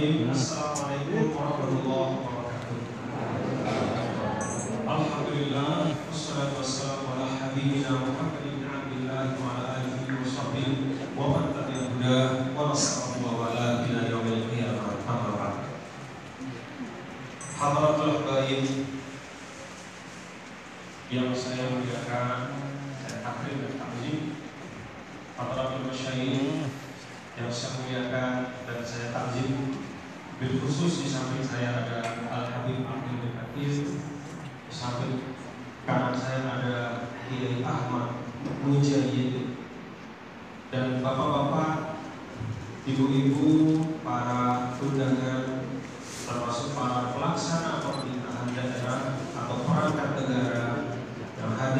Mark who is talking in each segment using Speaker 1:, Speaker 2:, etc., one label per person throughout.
Speaker 1: Amin. Amin.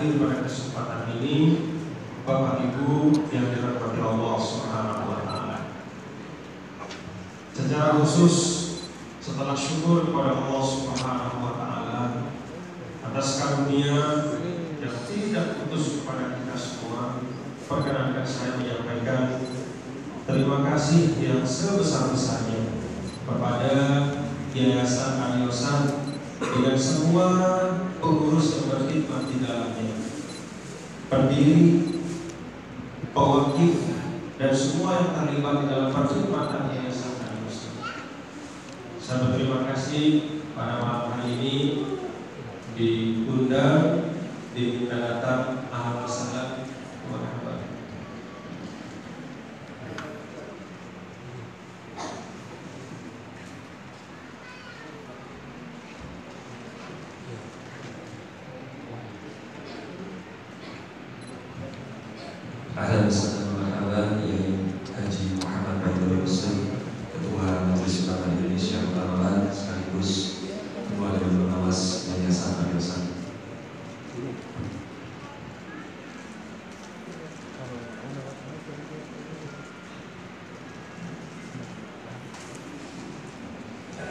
Speaker 1: Hadir pada kesempatan ini Bapak Ibu yang dirahmati Allah Subhanahu wa taala. Secara khusus setelah syukur kepada Allah Subhanahu wa taala atas karunia yang tidak putus kepada kita semua, perkenankan saya menyampaikan terima kasih yang sebesar-besarnya kepada Yayasan Aryosan dengan semua pengurus yang berkhidmat di dalamnya. Pendiri pewakif dan semua yang terlibat di dalam perkhidmatan Yayasan Manusia. Saya berterima kasih pada malam hari ini diundang diminta datang ahal salam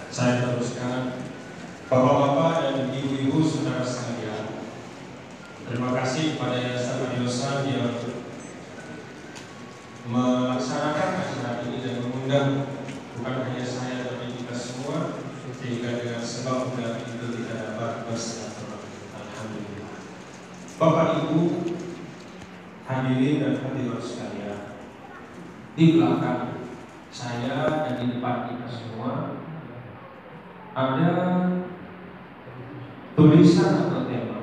Speaker 1: Saya teruskan. Bapak-bapak dan ibu-ibu saudara sekalian Terima kasih kepada Yayasan Adiosan yang melaksanakan acara ini dan mengundang bukan hanya saya tapi kita semua sehingga dengan sebab undangan itu kita dapat bersilaturahmi. Alhamdulillah. Bapak Ibu hadirin dan hadirat sekalian di belakang saya dan di depan kita semua ada tulisan atau tema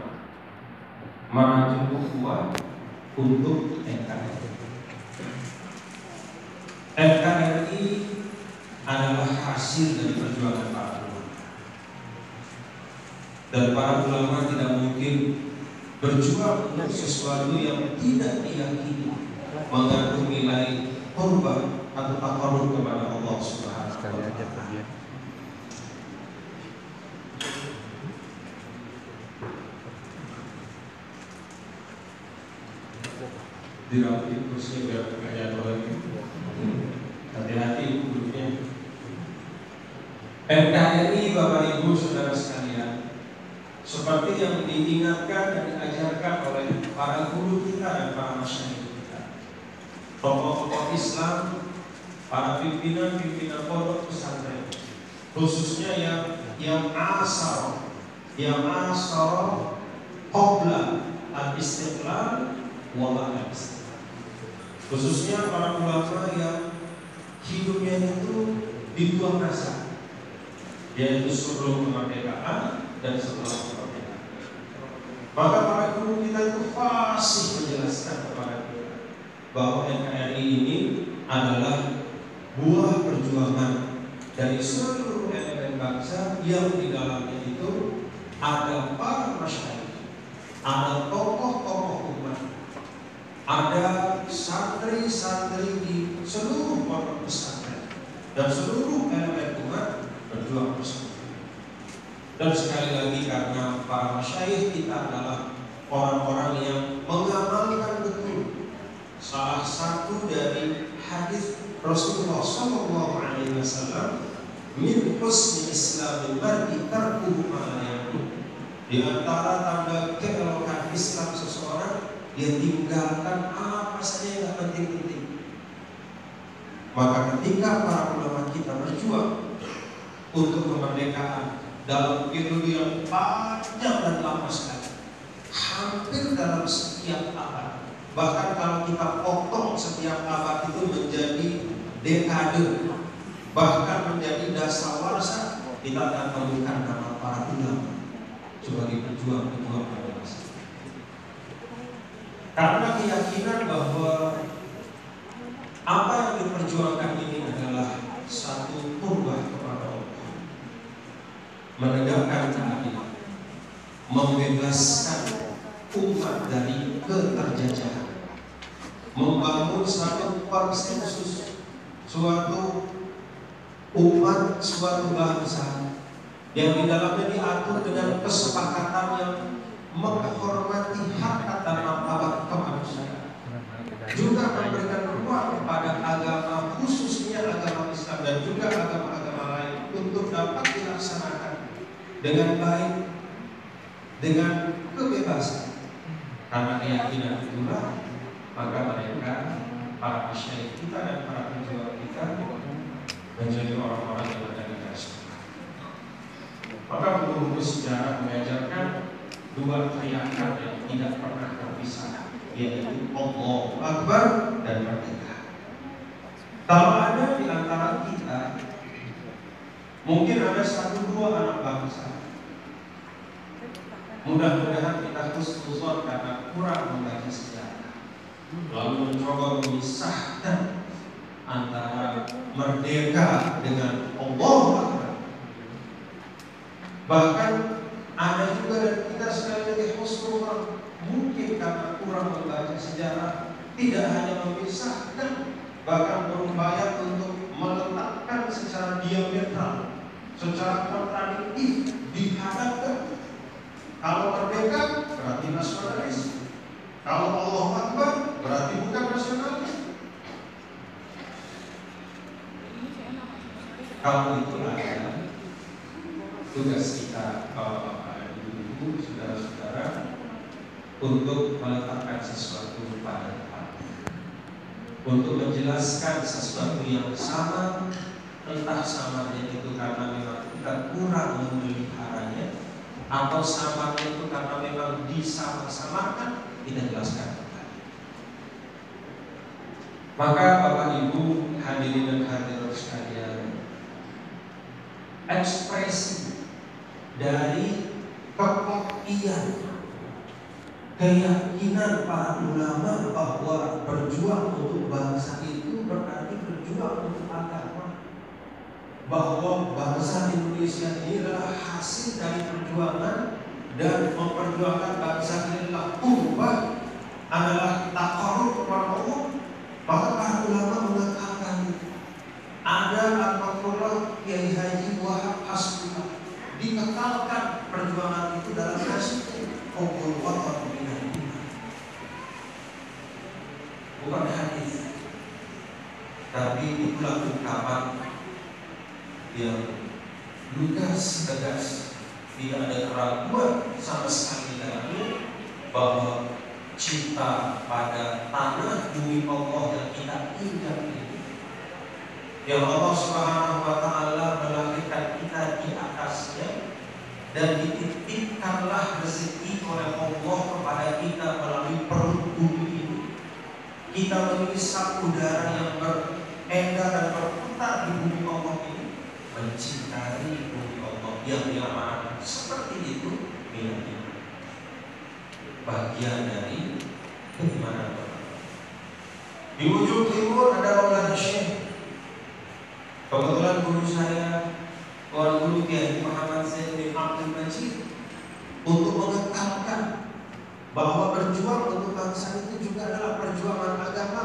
Speaker 1: Marajul Ukhuwah untuk NKRI. NKRI adalah hasil dari perjuangan para ulama. Dan para ulama tidak mungkin berjuang untuk sesuatu yang tidak diyakini mengandung nilai korban atau takarun kepada Allah Subhanahu wa taala. Dirapiin kursinya biar nggak jatuh lagi. Hati-hati duduknya. NKRI Bapak Ibu Saudara sekalian, seperti yang diingatkan dan diajarkan oleh para guru kita dan para masyarakat kita, tokoh-tokoh Islam, para pimpinan-pimpinan pondok pesantren, khususnya yang yang asal, yang asal qabla al-istiqlal wa ba'da khususnya para ulama yang hidupnya itu di dua masa yaitu sebelum kemerdekaan dan setelah kemerdekaan. Maka para guru kita itu fasih menjelaskan kepada kita bahwa NKRI ini adalah buah perjuangan dari seluruh elemen bangsa yang di dalamnya itu ada para masyarakat, ada tokoh-tokoh umat, ada santri-santri di seluruh pondok pesantren dan seluruh elemen umat berjuang bersama. Dan sekali lagi karena para masyayikh kita adalah orang-orang yang mengamalkan betul salah satu dari hadis Rasulullah Shallallahu Alaihi Wasallam min husni Islamil mar'i tarkuhu ma Di antara tanda keelokan Islam seseorang dia tinggalkan apa saja penting-penting. Maka ketika para ulama kita berjuang untuk kemerdekaan dalam periode yang panjang dan lama sekali. Hampir dalam setiap abad. Bahkan kalau kita potong setiap abad itu menjadi dekade, bahkan menjadi dasawarsa, kita akan menemukan nama para ulama sebagai pejuang-pejuang bangsa. Karena keyakinan bahwa apa yang diperjuangkan ini adalah satu turbah kepada Allah, menegakkan keadilan, membebaskan umat dari keterjajahan, membangun satu konsensus, suatu umat, suatu bangsa yang di dalamnya diatur dengan kesepakatan yang menghormati hak dan martabat kemanusiaan. Juga memberikan ruang kepada agama khususnya agama Islam dan juga agama-agama lain untuk dapat dilaksanakan dengan baik dengan kebebasan. Karena keyakinan itulah maka mereka para masyarakat kita dan para pejuang kita menjadi orang-orang yang ada di maka buku-buku sejarah mengajarkan dua teriakan yang tidak pernah terpisah, yaitu Allah Akbar dan Merdeka. Kalau ada di antara kita, mungkin ada satu dua anak bangsa. Mudah-mudahan kita khusus karena kurang membaca sejarah, lalu mencoba memisahkan antara merdeka dengan Allah. Bahkan ada juga dan kita sekali lagi husnul mungkin karena kurang membaca sejarah tidak hanya memisahkan bahkan berupaya untuk meletakkan secara diametral secara kontradiktif dihadapkan kalau merdeka berarti nasionalis. Kalau Allah Akbar berarti bukan nasionalis. Kalau itu ada tugas kita bapak-bapak ibu-ibu, saudara-saudara untuk meletakkan sesuatu pada tempat untuk menjelaskan sesuatu yang sama entah samanya itu karena memang kita kurang memeliharanya atau samanya itu karena memang disama-samakan kita jelaskan maka Bapak Ibu hadirin dan hadirat sekalian ekspresi dari kekokian keyakinan para ulama bahwa berjuang untuk bangsa itu berarti berjuang untuk bahwa bangsa Indonesia ini adalah hasil dari perjuangan dan memperjuangkan bangsa ini adalah ubah adalah takarub kepada Allah para ulama mengatakan ada al-Maqurah Kiai Haji Wahab Hasbullah. Dikekalkan perjuangan itu dalam nasibnya Hukum watan bukan hadis tapi itulah ungkapan yang lugas tegas tidak ada keraguan sama sekali dalamnya bahwa cinta pada tanah bumi Allah yang kita ingat ini yang Allah Subhanahu wa taala melahirkan kita di atasnya dan dititipkanlah rezeki oleh Allah kepada kita melalui perut bumi ini. Kita mengisap udara yang beredar dan berputar di bumi mencintai bumi Allah yang diamanahkan seperti itu miliknya. Bagian dari keimanan Di ujung timur ada Maulana Syekh. Kebetulan guru saya, Tuan Guru Kiai Muhammad Zain bin Abdul Majid untuk mengekalkan bahwa berjuang untuk bangsa itu juga adalah perjuangan agama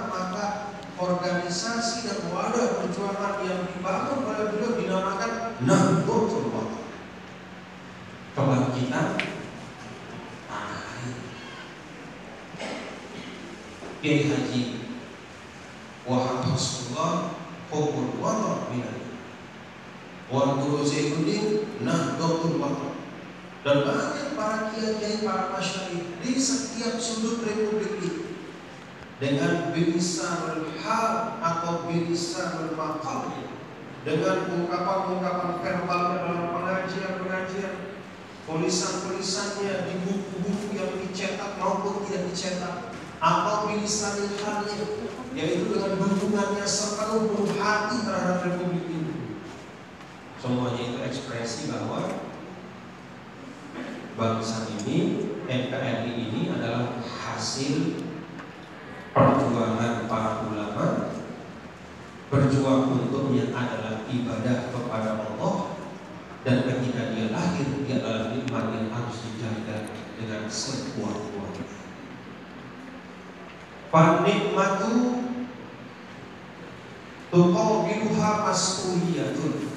Speaker 1: organisasi dan wadah perjuangan yang dibangun oleh beliau dinamakan Nahdlatul Ulama kebangkitan tanah air. Kiai Haji Wahab Rasulullah hukum wata minat Wan Guru Zainuddin Nahdlatul Wata dan banyak para kiai-kiai, para masyarakat di setiap sudut republik ini dengan bilisanul hal atau bilisanul maqal dengan ungkapan-ungkapan verbalnya dalam pengajian-pengajian, tulisan-tulisannya di buku-buku yang dicetak maupun tidak dicetak, atau bilisanil hadir, yaitu dengan dukungannya sepenuh hati terhadap Republik ini. Semuanya itu ekspresi bahwa bangsa ini, NKRI ini adalah hasil perjuangan para ulama berjuang untuknya adalah ibadah kepada Allah dan ketika dia lahir dia adalah nikmat yang harus dijaga dengan sekuat-kuatnya. Panikmatu tuqabiluha mas'uliyatun.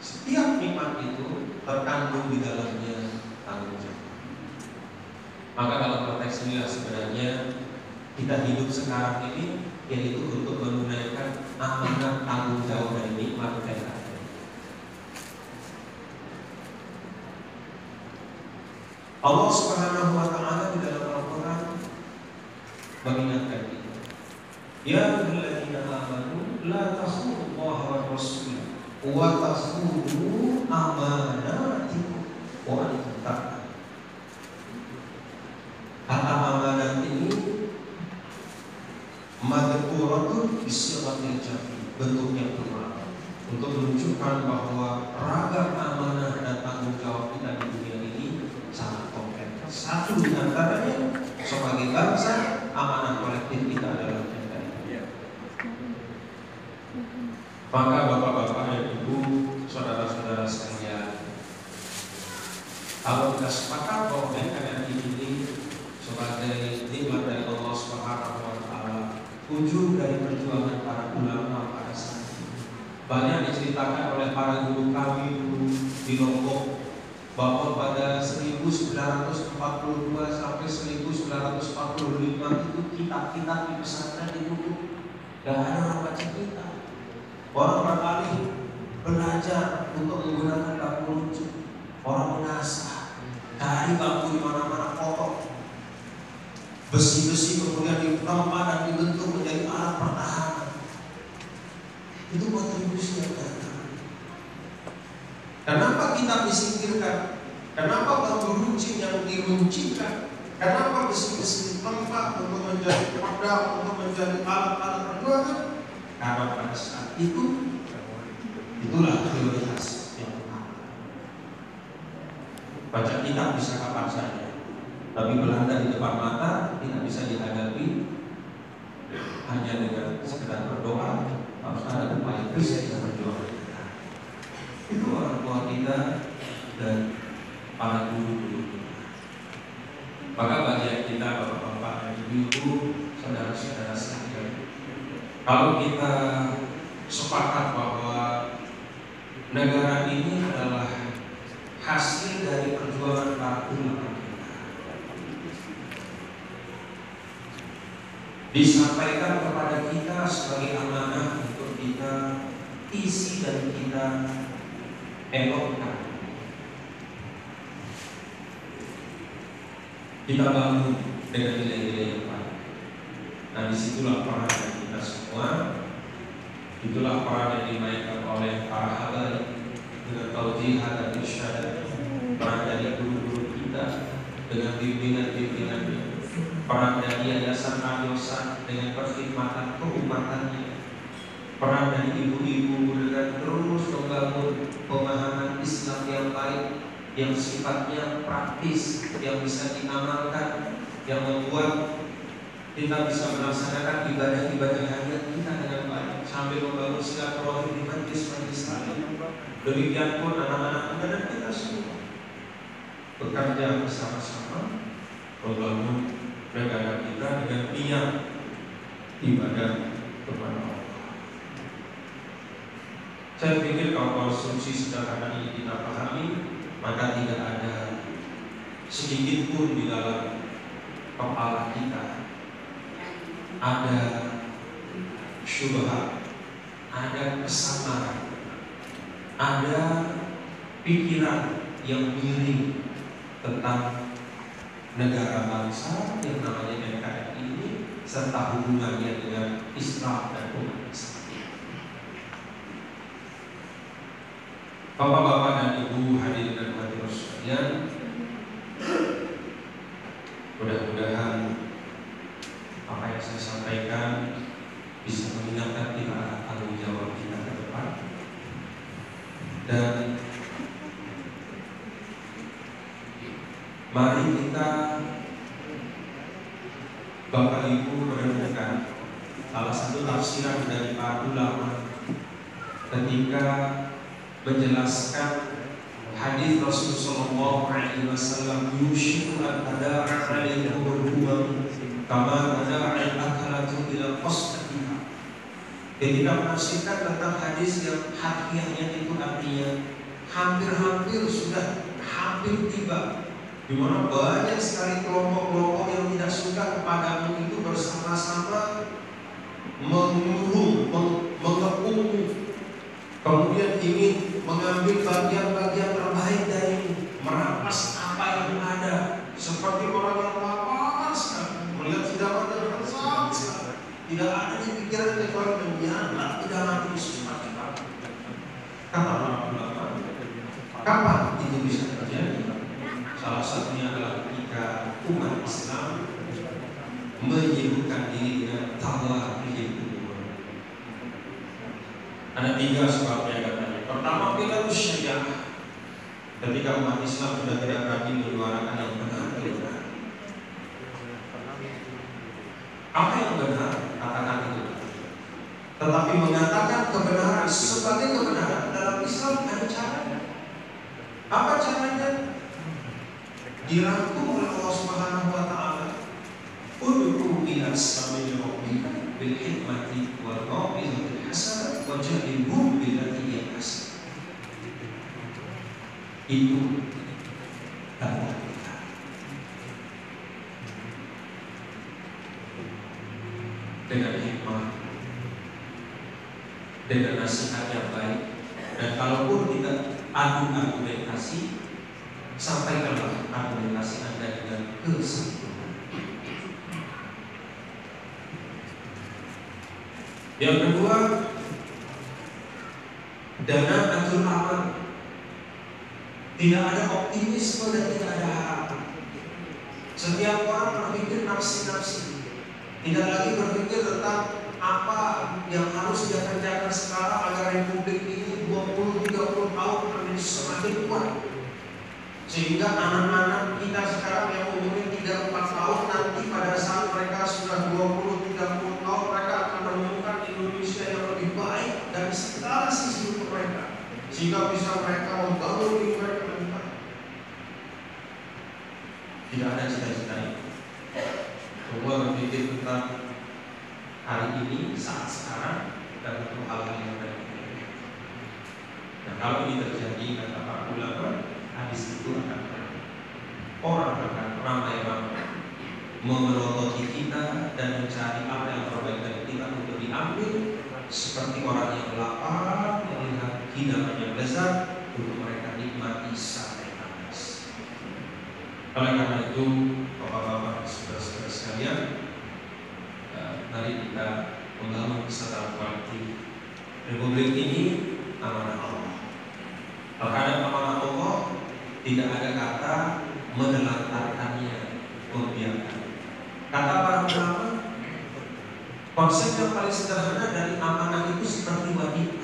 Speaker 1: Setiap nikmat itu terkandung di dalamnya tanggung jawab. Maka dalam konteks inilah sebenarnya kita hidup sekarang ini yaitu untuk menunaikan amanah tanggung jawab dari nikmat kita. Allah Subhanahu wa taala di dalam Al-Qur'an mengingatkan kita. Ya ayyuhalladzina amanu la takhunu Allah wa rasul wa takhunu amanatikum wa antum ta'lamun. Kata amanat ini madhuratun bisiratil jami bentuknya plural untuk menunjukkan bahwa ragam amanah dan tanggung jawab kita di dunia ini sangat kompleks. Satu di antaranya sebagai bangsa amanah kolektif kita adalah NKRI. Maka bapak-bapak dan ibu, saudara-saudara sekalian, kalau kita sepakat bahwa NKRI ini sebagai nikmat dari Allah Subhanahu wa taala, ujung dari perjuangan para ulama pada saat itu. Banyak para guru kami dulu di Lombok bahwa pada 1942 sampai 1945 itu kitab-kitab di pesantren ditutup. Gak ada orang baca kitab. Orang beralih belajar untuk menggunakan bambu lucu. Orang mengasah. Cari bambu di mana-mana kotor. Besi-besi kemudian ditempa dan dibentuk menjadi alat pertahanan. Itu kontribusi yang. Kenapa kita disingkirkan? Kenapa bambu runcing yang diruncingkan? Kenapa besi-besi ditempa untuk menjadi pedang, untuk menjadi alat-alat perjuangan? Karena pada saat itu itulah prioritas yang utama. Baca kitab bisa kapan saja, tapi Belanda di depan mata tidak bisa dihadapi hanya dengan sekedar berdoa, harus ada upaya bisa kita berjuang. Itu orang tua kita dan para guru-guru kita. Maka bagi kita bapak-bapak dan ibu-ibu, saudara-saudara sekalian, kalau kita sepakat bahwa negara ini adalah hasil dari perjuangan para ulama. Disampaikan kepada kita sebagai amanah untuk kita isi dan kita elokkan. Kita bangun dengan nilai-nilai yang baik. Nah di situlah peran kita semua Itulah peran yang dimainkan oleh para habaib dengan taujihat dan irsyadat peran dari guru-guru kita dengan bimbingan-bimbingannya peran dari yayasan Aryosan dengan perkhidmatan keumatannya peran dari ibu-ibu dengan terus membangun pemahaman Islam yang baik yang sifatnya praktis yang bisa diamalkan yang membuat kita bisa melaksanakan ibadah-ibadah harian kita dengan baik sambil membangun silaturahmi di majlis-majlis lain. Demikian pun anak-anak muda dan kita semua bekerja bersama-sama membangun negara kita dengan niat ibadah kepada Allah. Saya pikir kalau konsumsi sederhana ini kita pahami, maka tidak ada sedikit pun di dalam kepala kita ada syubhat, ada kesamaran, ada pikiran yang miring tentang negara bangsa yang namanya NKRI ini serta hubungannya dengan Islam dan umat Islam. Bapak-bapak dan ibu hadirin dan hadirin sekalian, mudah-mudahan apa yang saya sampaikan bisa mengingatkan kita tanggung jawab kita ke depan. Dan mari kita Bapak Ibu merenungkan salah satu tafsiran dari para ulama ketika menjelaskan hadis Rasulullah SAW yushiku an tada'a alaikum al-umam kama tada'a al-akalatu ila qasatiha ketika menafsirkan tentang hadis yang harfiahnya itu artinya hampir-hampir sudah hampir tiba di mana banyak sekali kelompok-kelompok yang tidak suka kepadamu itu bersama-sama mengurung, mengepung, kemudian ingin mengambil bagian-bagian terbaik dari merampas apa yang ada, seperti orang yang lapar sekali melihat hidangan yang lezat sekali. Tidak ada di pikiran kecuali menyantap hidangan itu seperti apa. Kata para ulama, kapan itu bisa terjadi? Salah satunya adalah ketika umat Islam menyibukkan diri dengan tawa Ada tiga sebabnya katanya. Pertama, bila syariah ketika umat Islam sudah tidak lagi menyuarakan yang benar. Apa yang benar? Katakan itu. Tetapi mengatakan kebenaran sebagai kebenaran dalam Islam ada caranya. Apa caranya? dirangkum oleh Allah Subhanahu wa taala. Ud'u ila sabili rabbika bil hikmati wal mau'izatil hasanah wa jadilhum billati Itu dakwah kita. Dengan hikmah, dengan nasihat yang baik, dan kalaupun kita argumentasi, sampaikanlah argumentasi Anda dengan kesempurnaan. Yang kedua, dana. Tidak ada optimisme dan tidak ada harapan. Setiap orang berpikir nafsi-nafsi. Tidak lagi berpikir tentang apa yang harus dia kerjakan sekarang agar republik ini 20-30 tahun menjadi semakin kuat. Sehingga anak-anak kita sekarang yang umurnya 3-4 tahun nanti pada saat mereka sudah 20-30 tahun mereka akan menemukan Indonesia yang lebih baik dari segala sisi untuk mereka. Sehingga bisa mereka membangun mereka lebih. Tidak ada cita-cita itu. Semua berpikir tentang hari ini, saat sekarang, dan untuk hal-hal yang baik. Nah kalau ini terjadi, kata para ulama, habis itu akan orang akan ramai-ramai memerototi kita dan mencari apa yang terbaik dari kita untuk diambil seperti orang yang lapar hidangan yang lezat untuk mereka nikmati sampai habis. Oleh karena itu, bapak-bapak, saudara-saudara sekalian, mari kita membangun kesadaran kolektif. Republik ini amanah Allah. Terhadap amanah Allah tidak ada kata menelantarkannya, membiarkan. Kata para ulama, konsep yang paling sederhana dari amanah itu seperti wanita.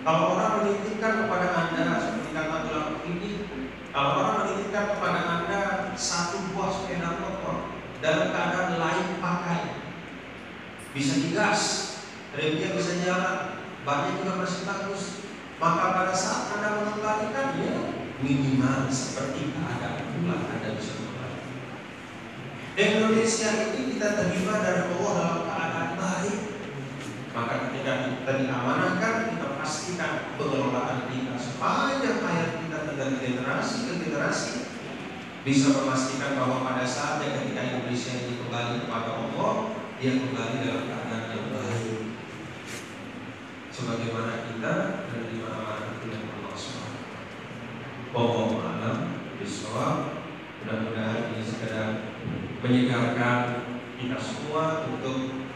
Speaker 1: Kalau orang menitipkan kepada anda seperti kata ulama ini, kalau orang menitipkan kepada anda satu buah sepeda motor dalam keadaan lain pakai, bisa digas, remnya bisa jalan, bannya juga masih bagus, maka pada saat Anda mengembalikannya minimal seperti keadaan pulang Anda bisa kembali. Indonesia ini kita terima dari Allah dalam keadaan baik. Maka ketika kita diamanahkan, kita pastikan pengelolaan kita sepanjang hayat kita dari generasi ke generasi bisa memastikan bahwa pada saatnya ketika Indonesia ini kembali kepada Allah, dia kembali dalam keadaan yang baik sebagaimana kita menerima amanah dengan Allah SWT. Wallahu a'lam bishawab. Mudah-mudahan ini sekedar menyegarkan kita semua untuk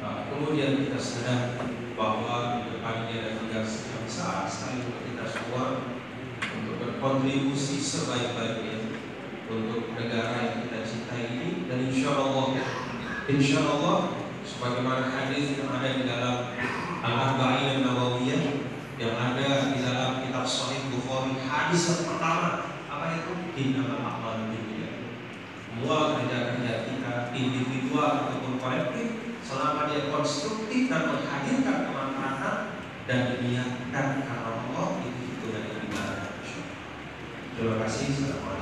Speaker 1: uh, kemudian kita sadar bahwa di depan ini ada tugas yang besar sekali untuk kita semua untuk berkontribusi sebaik-baiknya untuk negara yang kita cintai ini. Dan insya Allah insya Allah sebagaimana hadis yang ada di dalam Al-Arba'in Nawawiyah yang ada di dalam kitab Sahih Bukhari hadis yang pertama apa itu? Innamal a'malu binniyat semua kerja-kerja kita individual ataupun kolektif selama dia konstruktif dan menghadirkan kemanfaatan dan diniatkan karena Allah itu hitungan ibadah. Terima kasih. Assalamualaikum.